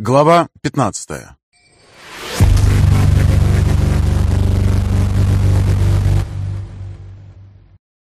Глава 15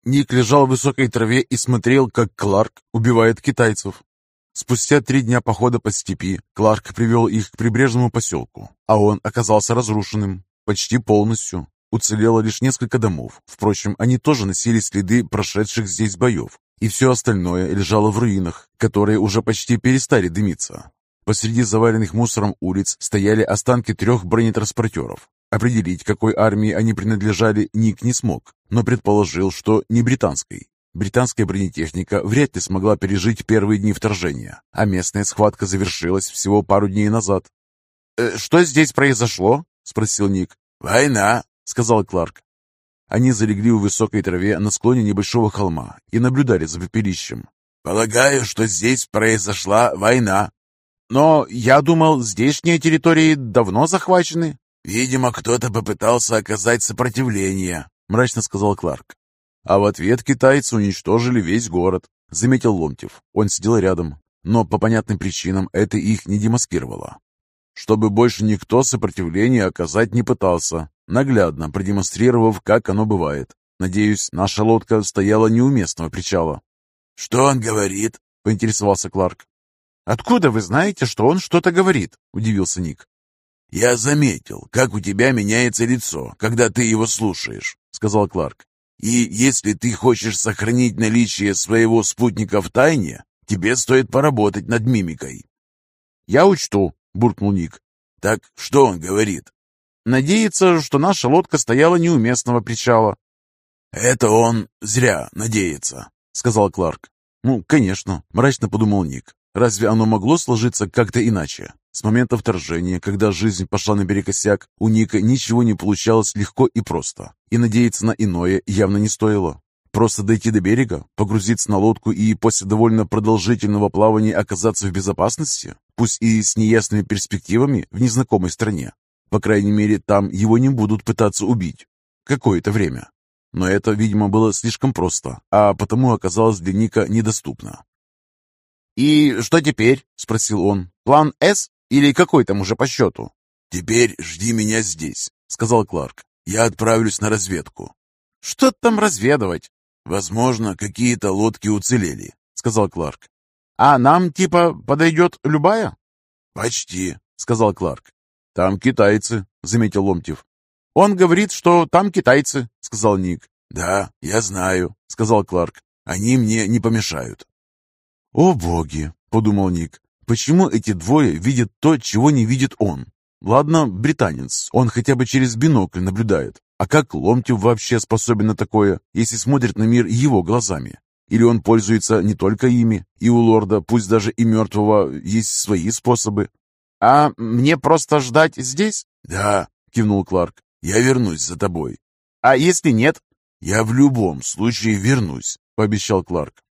Ник лежал в высокой траве и смотрел, как Кларк убивает китайцев. Спустя три дня похода по степи Кларк привел их к прибрежному поселку, а он оказался разрушенным почти полностью. Уцелело лишь несколько домов. Впрочем, они тоже носили следы прошедших здесь боев, и все остальное лежало в руинах, которые уже почти перестали дымиться. Посреди заваленных мусором улиц стояли останки трех бронетранспортеров. Определить, какой армии они принадлежали, Ник не смог, но предположил, что не британской. Британская бронетехника вряд ли смогла пережить первые дни вторжения, а местная схватка завершилась всего пару дней назад. «Э, «Что здесь произошло?» — спросил Ник. «Война», — сказал Кларк. Они залегли в высокой траве на склоне небольшого холма и наблюдали за пепелищем. «Полагаю, что здесь произошла война», но я думал, здешние территории давно захвачены. Видимо, кто-то попытался оказать сопротивление, мрачно сказал Кларк. А в ответ китайцы уничтожили весь город, заметил Ломтев. Он сидел рядом, но по понятным причинам это их не демаскировало. Чтобы больше никто сопротивления оказать не пытался, наглядно продемонстрировав, как оно бывает. Надеюсь, наша лодка стояла не у местного причала. «Что он говорит?» — поинтересовался Кларк. «Откуда вы знаете, что он что-то говорит?» – удивился Ник. «Я заметил, как у тебя меняется лицо, когда ты его слушаешь», – сказал Кларк. «И если ты хочешь сохранить наличие своего спутника в тайне, тебе стоит поработать над мимикой». «Я учту», – буркнул Ник. «Так что он говорит?» «Надеется, что наша лодка стояла не у местного причала». «Это он зря надеется», — сказал Кларк. «Ну, конечно», — мрачно подумал Ник. Разве оно могло сложиться как-то иначе? С момента вторжения, когда жизнь пошла наперекосяк, у Ника ничего не получалось легко и просто, и надеяться на иное явно не стоило. Просто дойти до берега, погрузиться на лодку и после довольно продолжительного плавания оказаться в безопасности, пусть и с неясными перспективами в незнакомой стране. По крайней мере, там его не будут пытаться убить. Какое-то время. Но это, видимо, было слишком просто, а потому оказалось для Ника недоступно. «И что теперь?» — спросил он. «План С или какой там уже по счету?» «Теперь жди меня здесь», — сказал Кларк. «Я отправлюсь на разведку». «Что там разведывать?» «Возможно, какие-то лодки уцелели», — сказал Кларк. «А нам, типа, подойдет любая?» «Почти», — сказал Кларк. «Там китайцы», — заметил Ломтев. «Он говорит, что там китайцы», — сказал Ник. «Да, я знаю», — сказал Кларк. «Они мне не помешают». «О боги!» — подумал Ник. «Почему эти двое видят то, чего не видит он? Ладно, британец, он хотя бы через бинокль наблюдает. А как Ломтев вообще способен на такое, если смотрит на мир его глазами? Или он пользуется не только ими, и у лорда, пусть даже и мертвого, есть свои способы? А мне просто ждать здесь? Да, кивнул Кларк. Я вернусь за тобой. А если нет? Я в любом случае вернусь, пообещал Кларк.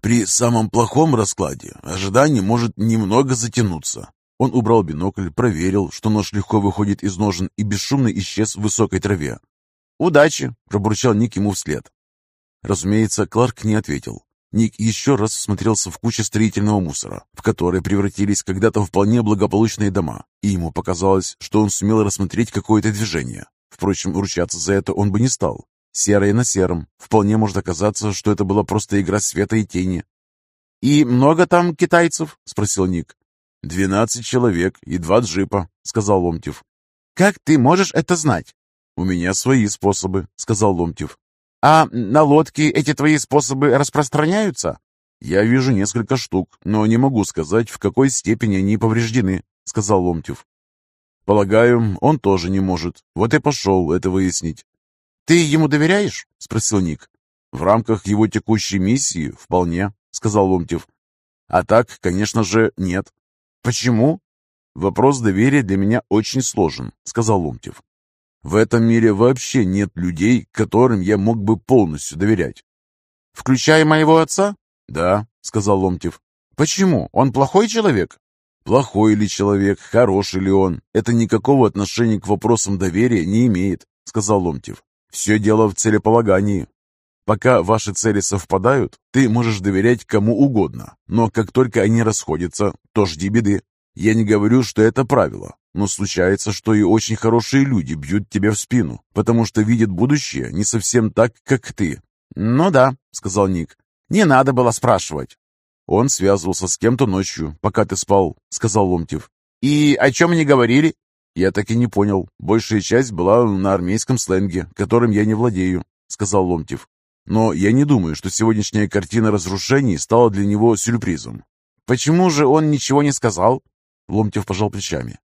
При самом плохом раскладе ожидание может немного затянуться. Он убрал бинокль, проверил, что нож легко выходит из ножен и бесшумно исчез в высокой траве. «Удачи!» – пробурчал Ник ему вслед. Разумеется, Кларк не ответил. Ник еще раз всмотрелся в кучу строительного мусора, в которые превратились когда-то вполне благополучные дома, и ему показалось, что он сумел рассмотреть какое-то движение. Впрочем, ручаться за это он бы не стал. Серое на сером. Вполне может оказаться, что это была просто игра света и тени. «И много там китайцев?» — спросил Ник. «Двенадцать человек и два джипа», — сказал Ломтев. «Как ты можешь это знать?» «У меня свои способы», — сказал Ломтев. «А на лодке эти твои способы распространяются?» «Я вижу несколько штук, но не могу сказать, в какой степени они повреждены», — сказал Ломтев. «Полагаю, он тоже не может. Вот и пошел это выяснить. «Ты ему доверяешь?» — спросил Ник. «В рамках его текущей миссии вполне», — сказал Ломтев. «А так, конечно же, нет». «Почему?» «Вопрос доверия для меня очень сложен», — сказал Ломтев. «В этом мире вообще нет людей, которым я мог бы полностью доверять». «Включая моего отца?» «Да», — сказал Ломтев. «Почему? Он плохой человек?» «Плохой ли человек, хороший ли он, это никакого отношения к вопросам доверия не имеет», — сказал Ломтев. Все дело в целеполагании. Пока ваши цели совпадают, ты можешь доверять кому угодно, но как только они расходятся, то жди беды. Я не говорю, что это правило, но случается, что и очень хорошие люди бьют тебя в спину, потому что видят будущее не совсем так, как ты. «Ну да», — сказал Ник. «Не надо было спрашивать». «Он связывался с кем-то ночью, пока ты спал», — сказал Ломтев. «И о чем они говорили?» «Я так и не понял. Большая часть была на армейском сленге, которым я не владею», — сказал Ломтев. «Но я не думаю, что сегодняшняя картина разрушений стала для него сюрпризом». «Почему же он ничего не сказал?» Ломтев пожал плечами.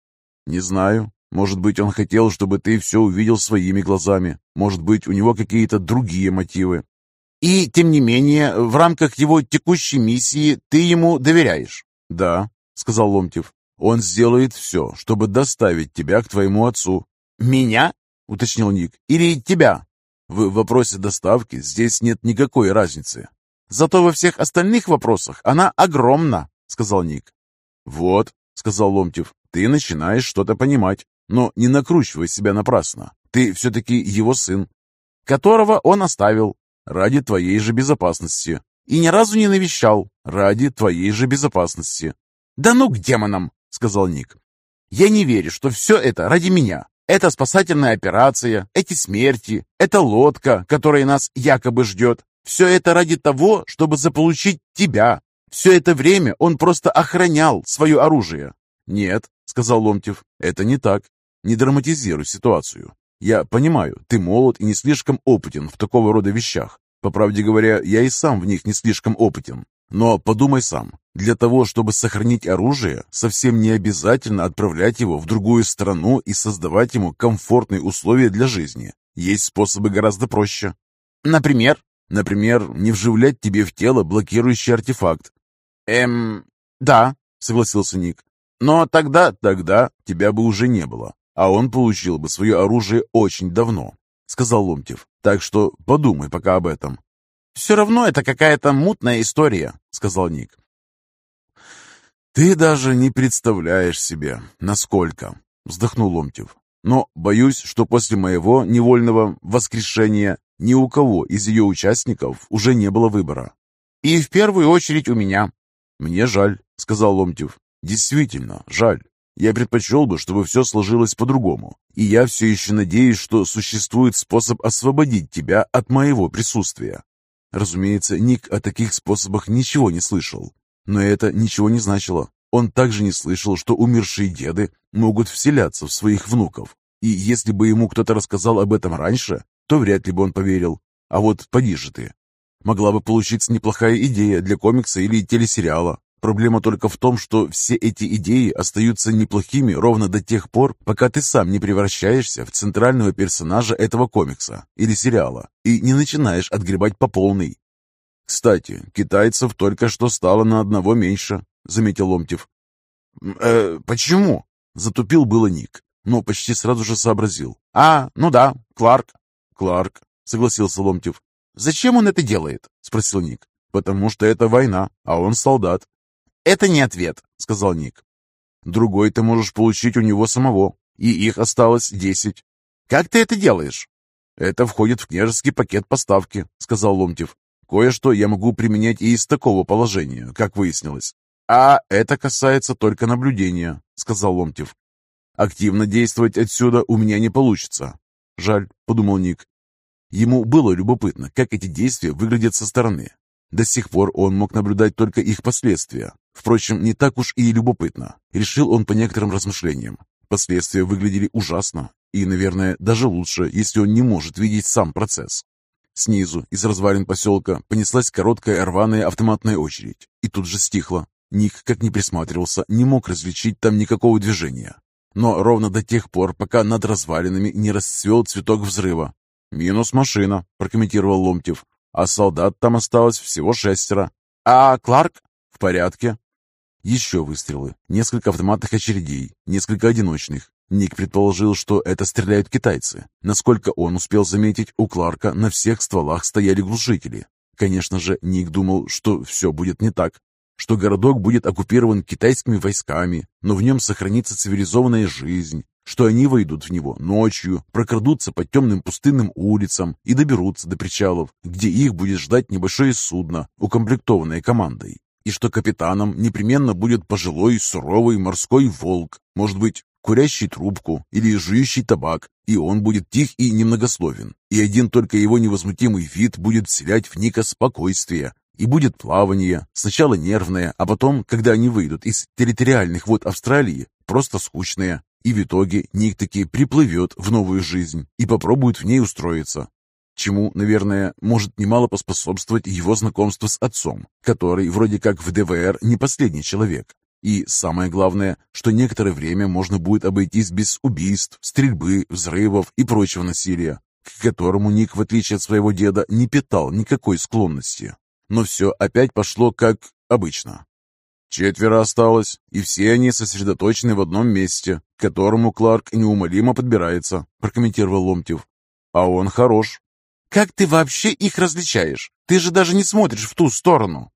«Не знаю. Может быть, он хотел, чтобы ты все увидел своими глазами. Может быть, у него какие-то другие мотивы». «И, тем не менее, в рамках его текущей миссии ты ему доверяешь?» «Да», — сказал Ломтев. «Он сделает все, чтобы доставить тебя к твоему отцу». «Меня?» — уточнил Ник. «Или тебя?» В вопросе доставки здесь нет никакой разницы. «Зато во всех остальных вопросах она огромна», — сказал Ник. «Вот», — сказал Ломтев, — «ты начинаешь что-то понимать, но не накручивай себя напрасно. Ты все-таки его сын, которого он оставил ради твоей же безопасности и ни разу не навещал ради твоей же безопасности». «Да ну к демонам!» — сказал Ник. «Я не верю, что все это ради меня. Это спасательная операция, эти смерти, это лодка, которая нас якобы ждет. Все это ради того, чтобы заполучить тебя, все это время он просто охранял свое оружие. «Нет», — сказал Ломтев, — «это не так. Не драматизируй ситуацию. Я понимаю, ты молод и не слишком опытен в такого рода вещах. По правде говоря, я и сам в них не слишком опытен. Но подумай сам, для того, чтобы сохранить оружие, совсем не обязательно отправлять его в другую страну и создавать ему комфортные условия для жизни. Есть способы гораздо проще. Например? Например, не вживлять тебе в тело блокирующий артефакт, «Эм, да», — согласился Ник. «Но тогда...» «Тогда тебя бы уже не было, а он получил бы свое оружие очень давно», — сказал Ломтев. «Так что подумай пока об этом». «Все равно это какая-то мутная история», — сказал Ник. «Ты даже не представляешь себе, насколько», — вздохнул Ломтев. «Но боюсь, что после моего невольного воскрешения ни у кого из ее участников уже не было выбора». «И в первую очередь у меня», «Мне жаль», — сказал Ломтев. «Действительно, жаль. Я предпочел бы, чтобы все сложилось по-другому. И я все еще надеюсь, что существует способ освободить тебя от моего присутствия». Разумеется, Ник о таких способах ничего не слышал. Но это ничего не значило. Он также не слышал, что умершие деды могут вселяться в своих внуков. И если бы ему кто-то рассказал об этом раньше, то вряд ли бы он поверил. А вот поди же ты. Могла бы получиться неплохая идея для комикса или телесериала. Проблема только в том, что все эти идеи остаются неплохими ровно до тех пор, пока ты сам не превращаешься в центрального персонажа этого комикса или сериала и не начинаешь отгребать по полной. «Кстати, китайцев только что стало на одного меньше», — заметил Ломтев. «Э, «Почему?» — затупил было Ник, но почти сразу же сообразил. «А, ну да, Кларк». «Кларк», — согласился Ломтев. «Зачем он это делает?» — спросил Ник. «Потому что это война, а он солдат». «Это не ответ», — сказал Ник. «Другой ты можешь получить у него самого, и их осталось десять». «Как ты это делаешь?» «Это входит в княжеский пакет поставки», — сказал Ломтев. «Кое-что я могу применять и из такого положения, как выяснилось». «А это касается только наблюдения», — сказал Ломтев. «Активно действовать отсюда у меня не получится». «Жаль», — подумал Ник. Ему было любопытно, как эти действия выглядят со стороны. До сих пор он мог наблюдать только их последствия. Впрочем, не так уж и любопытно. Решил он по некоторым размышлениям. Последствия выглядели ужасно. И, наверное, даже лучше, если он не может видеть сам процесс. Снизу, из развалин поселка, понеслась короткая рваная автоматная очередь. И тут же стихла. Ник, как ни присматривался, не мог различить там никакого движения. Но ровно до тех пор, пока над развалинами не расцвел цветок взрыва, «Минус машина», — прокомментировал Ломтев. «А солдат там осталось всего шестеро». «А Кларк?» «В порядке». Еще выстрелы, несколько автоматных очередей, несколько одиночных. Ник предположил, что это стреляют китайцы. Насколько он успел заметить, у Кларка на всех стволах стояли глушители. Конечно же, Ник думал, что все будет не так, что городок будет оккупирован китайскими войсками, но в нем сохранится цивилизованная жизнь, что они войдут в него ночью, прокрадутся по темным пустынным улицам и доберутся до причалов, где их будет ждать небольшое судно, укомплектованное командой. и что капитаном непременно будет пожилой суровый морской волк, может быть, курящий трубку или жующий табак, и он будет тих и немногословен, и один только его невозмутимый вид будет вселять в Ника спокойствие, и будет плавание, сначала нервное, а потом, когда они выйдут из территориальных вод Австралии, просто скучное, и в итоге Ник таки приплывет в новую жизнь и попробует в ней устроиться. Чему, наверное, может немало поспособствовать его знакомство с отцом, который вроде как в ДВР не последний человек. И самое главное, что некоторое время можно будет обойтись без убийств, стрельбы, взрывов и прочего насилия, к которому Ник, в отличие от своего деда, не питал никакой склонности. Но все опять пошло как обычно. Четверо осталось, и все они сосредоточены в одном месте, к которому Кларк неумолимо подбирается, прокомментировал Ломтев. А он хорош. Как ты вообще их различаешь? Ты же даже не смотришь в ту сторону.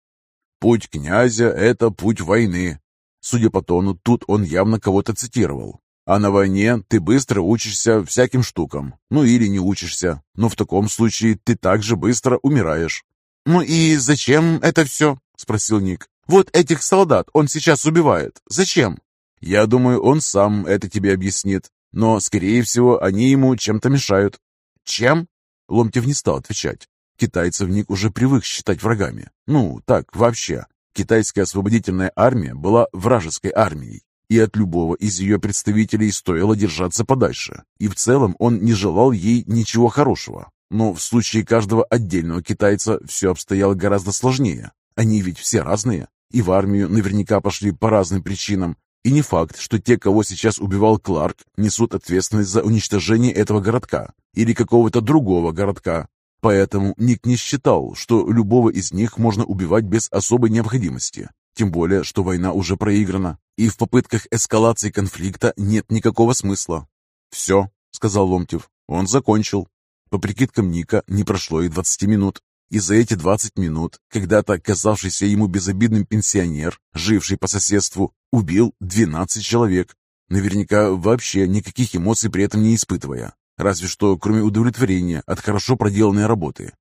Путь князя — это путь войны. Судя по тону, тут он явно кого-то цитировал. А на войне ты быстро учишься всяким штукам. Ну или не учишься. Но в таком случае ты также быстро умираешь. «Ну и зачем это все?» — спросил Ник. «Вот этих солдат он сейчас убивает. Зачем?» «Я думаю, он сам это тебе объяснит. Но, скорее всего, они ему чем-то мешают». «Чем?» Ломтев не стал отвечать. Китайцев Ник уже привык считать врагами. Ну, так, вообще. Китайская освободительная армия была вражеской армией, и от любого из ее представителей стоило держаться подальше. И в целом он не желал ей ничего хорошего. Но в случае каждого отдельного китайца все обстояло гораздо сложнее. Они ведь все разные, и в армию наверняка пошли по разным причинам. И не факт, что те, кого сейчас убивал Кларк, несут ответственность за уничтожение этого городка или какого-то другого городка. Поэтому Ник не считал, что любого из них можно убивать без особой необходимости. Тем более, что война уже проиграна, и в попытках эскалации конфликта нет никакого смысла. «Все», — сказал Ломтев, — «он закончил». По прикидкам Ника, не прошло и 20 минут. И за эти 20 минут, когда-то казавшийся ему безобидным пенсионер, живший по соседству, убил 12 человек. Наверняка вообще никаких эмоций при этом не испытывая. Разве что кроме удовлетворения от хорошо проделанной работы.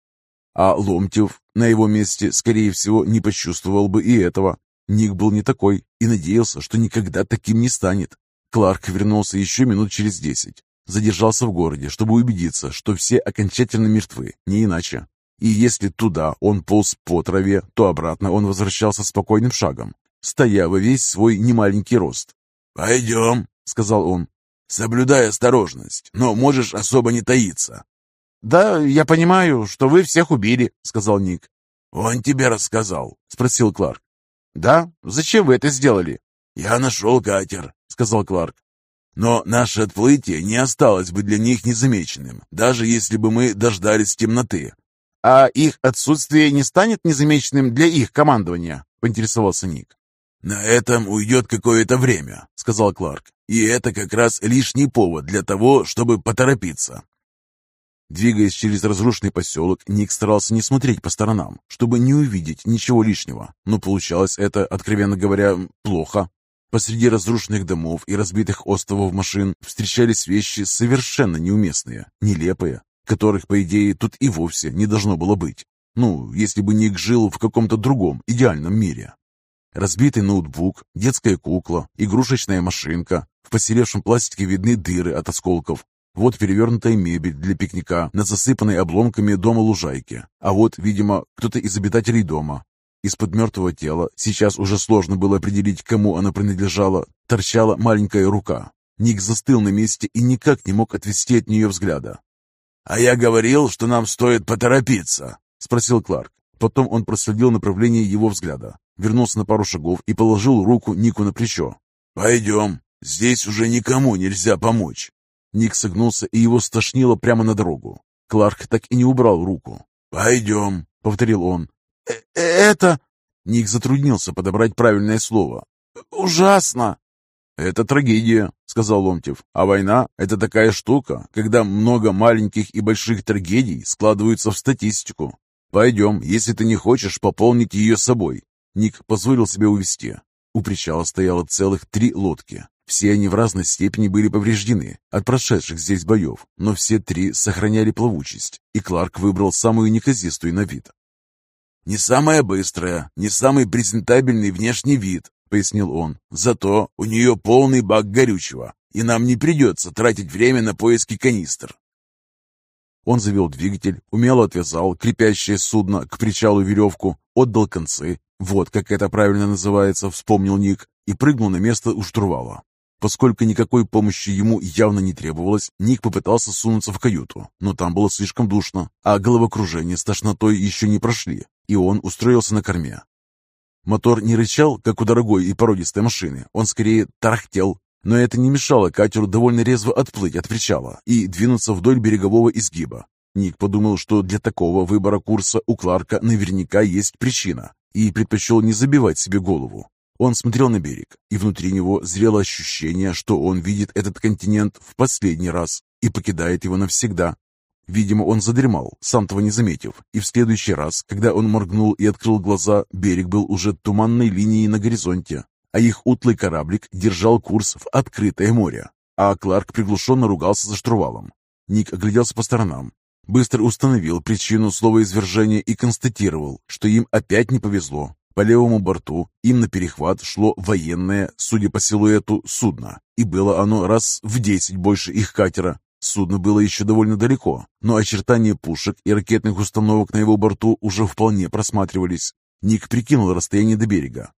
А Ломтев на его месте, скорее всего, не почувствовал бы и этого. Ник был не такой и надеялся, что никогда таким не станет. Кларк вернулся еще минут через десять. Задержался в городе, чтобы убедиться, что все окончательно мертвы, не иначе. И если туда он полз по траве, то обратно он возвращался спокойным шагом, стоя во весь свой немаленький рост. «Пойдем», — сказал он. Соблюдай осторожность, но можешь особо не таиться». «Да, я понимаю, что вы всех убили», — сказал Ник. «Он тебе рассказал?» — спросил Кларк. «Да? Зачем вы это сделали?» «Я нашел катер», — сказал Кларк. «Но наше отплытие не осталось бы для них незамеченным, даже если бы мы дождались темноты». «А их отсутствие не станет незамеченным для их командования?» — поинтересовался Ник. «На этом уйдет какое-то время», — сказал Кларк. «И это как раз лишний повод для того, чтобы поторопиться». Двигаясь через разрушенный поселок, Ник старался не смотреть по сторонам, чтобы не увидеть ничего лишнего, но получалось это, откровенно говоря, плохо. Посреди разрушенных домов и разбитых островов машин встречались вещи совершенно неуместные, нелепые, которых, по идее, тут и вовсе не должно было быть. Ну, если бы Ник жил в каком-то другом, идеальном мире. Разбитый ноутбук, детская кукла, игрушечная машинка. В посеревшем пластике видны дыры от осколков. Вот перевернутая мебель для пикника на засыпанной обломками дома лужайке. А вот, видимо, кто-то из обитателей дома. Из-под мертвого тела, сейчас уже сложно было определить, кому она принадлежала, торчала маленькая рука. Ник застыл на месте и никак не мог отвести от нее взгляда. «А я говорил, что нам стоит поторопиться», — спросил Кларк. Потом он проследил направление его взгляда вернулся на пару шагов и положил руку Нику на плечо. «Пойдем, здесь уже никому нельзя помочь». Ник согнулся, и его стошнило прямо на дорогу. Кларк так и не убрал руку. «Пойдем», — повторил он. «Э «Это...» Ник затруднился подобрать правильное слово. «Ужасно!» «Это трагедия», — сказал Ломтев. «А война — это такая штука, когда много маленьких и больших трагедий складываются в статистику. Пойдем, если ты не хочешь пополнить ее собой. Ник позволил себе увести. У причала стояло целых три лодки. Все они в разной степени были повреждены от прошедших здесь боев, но все три сохраняли плавучесть, и Кларк выбрал самую неказистую на вид. «Не самая быстрая, не самый презентабельный внешний вид», — пояснил он. «Зато у нее полный бак горючего, и нам не придется тратить время на поиски канистр. Он завел двигатель, умело отвязал крепящее судно к причалу веревку, отдал концы, вот как это правильно называется, вспомнил Ник, и прыгнул на место у штурвала. Поскольку никакой помощи ему явно не требовалось, Ник попытался сунуться в каюту, но там было слишком душно, а головокружение с тошнотой еще не прошли, и он устроился на корме. Мотор не рычал, как у дорогой и породистой машины, он скорее тарахтел, но это не мешало катеру довольно резво отплыть от причала и двинуться вдоль берегового изгиба. Ник подумал, что для такого выбора курса у Кларка наверняка есть причина, и предпочел не забивать себе голову. Он смотрел на берег, и внутри него зрело ощущение, что он видит этот континент в последний раз и покидает его навсегда. Видимо, он задремал, сам того не заметив, и в следующий раз, когда он моргнул и открыл глаза, берег был уже туманной линией на горизонте, а их утлый кораблик держал курс в открытое море, а Кларк приглушенно ругался за штурвалом. Ник огляделся по сторонам, быстро установил причину слова извержения и констатировал, что им опять не повезло. По левому борту им на перехват шло военное, судя по силуэту, судно, и было оно раз в десять больше их катера. Судно было еще довольно далеко, но очертания пушек и ракетных установок на его борту уже вполне просматривались. Ник прикинул расстояние до берега.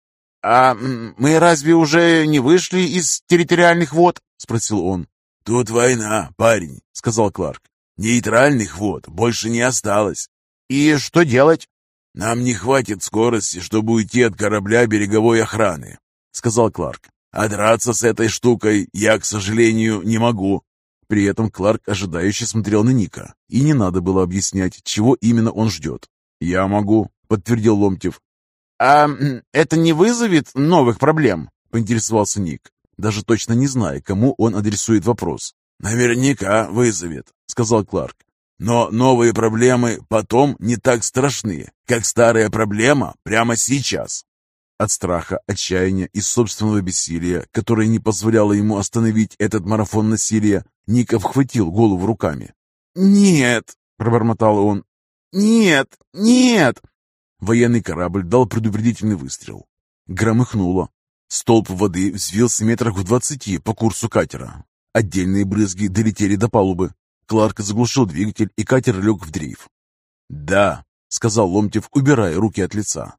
«А мы разве уже не вышли из территориальных вод?» — спросил он. «Тут война, парень», — сказал Кларк. «Нейтральных вод больше не осталось». «И что делать?» «Нам не хватит скорости, чтобы уйти от корабля береговой охраны», — сказал Кларк. «А драться с этой штукой я, к сожалению, не могу». При этом Кларк ожидающе смотрел на Ника, и не надо было объяснять, чего именно он ждет. «Я могу», — подтвердил Ломтев. «А это не вызовет новых проблем?» — поинтересовался Ник, даже точно не зная, кому он адресует вопрос. «Наверняка вызовет», — сказал Кларк. «Но новые проблемы потом не так страшны, как старая проблема прямо сейчас». От страха, отчаяния и собственного бессилия, которое не позволяло ему остановить этот марафон насилия, Ник обхватил голову руками. «Нет!» — пробормотал он. «Нет! Нет!» Военный корабль дал предупредительный выстрел. Громыхнуло. Столб воды взвился метрах в двадцати по курсу катера. Отдельные брызги долетели до палубы. Кларк заглушил двигатель, и катер лег в дрейф. «Да», — сказал Ломтев, убирая руки от лица.